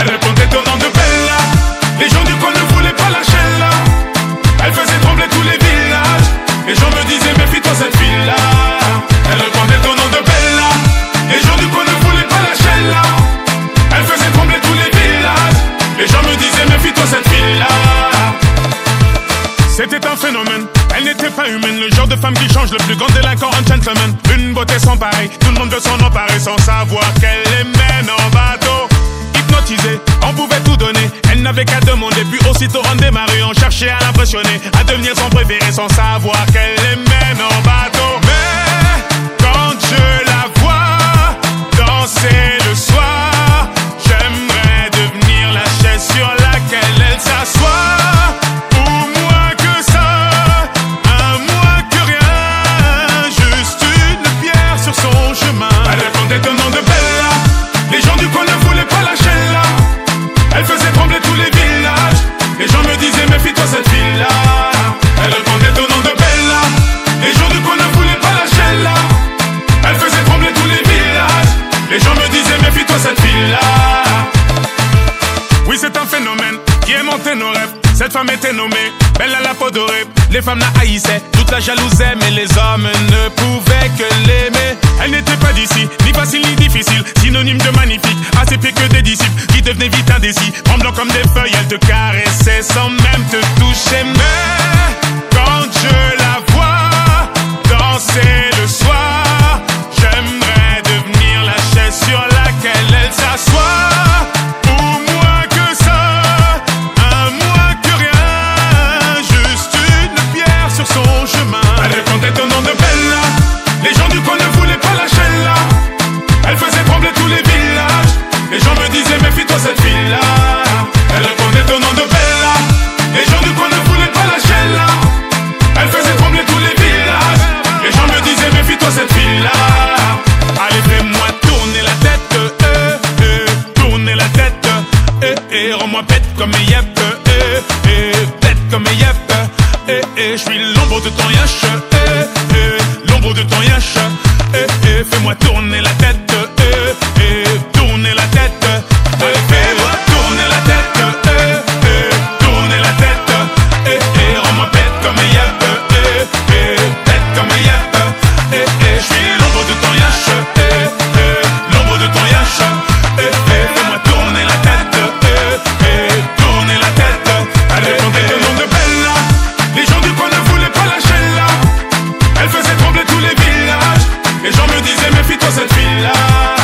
Elle répondait au nom de Bella. Les gens du coin ne voulaient pas lâcher là. Elle faisait trembler tous les villages. Les gens me disaient méfie-toi cette fille là. Elle répondait au nom de Bella. Les gens du coin ne voulaient pas lâcher là. Elle faisait trembler tous les villages. Les gens me disaient méfie-toi cette fille là. C'était un phénomène. Elle n'était pas humaine, le genre de femme qui change le plus grand délinquant en gentleman. Une beauté sans pareil, tout le monde veut s'en emparer sans savoir qu'elle est même savais qu'à demander, puis aussitôt on démarrait, on cherchait à l'impressionner, à devenir son préféré sans savoir qu'elle l'aimait en bateau. Mais quand je la vois danser Cette femme était nommée, belle à la peau dorée. Les femmes la haïssaient, toute la jalousaient, mais les hommes ne pouvaient que l'aimer. Elle n'était pas d'ici, ni facile ni difficile, synonyme de magnifique, assez pieds que des disciples qui devenaient vite indécis. Tremblant comme des feuilles, elle te caressait sans même te toucher. moi bête comme yep, euh, eh, eh, bête comme yep, eh, eh, je suis l'ombre de ton yash, euh, eh, eh, l'ombre de ton yash, eh, fais-moi tourner la tête, eh, fi to cette ville-là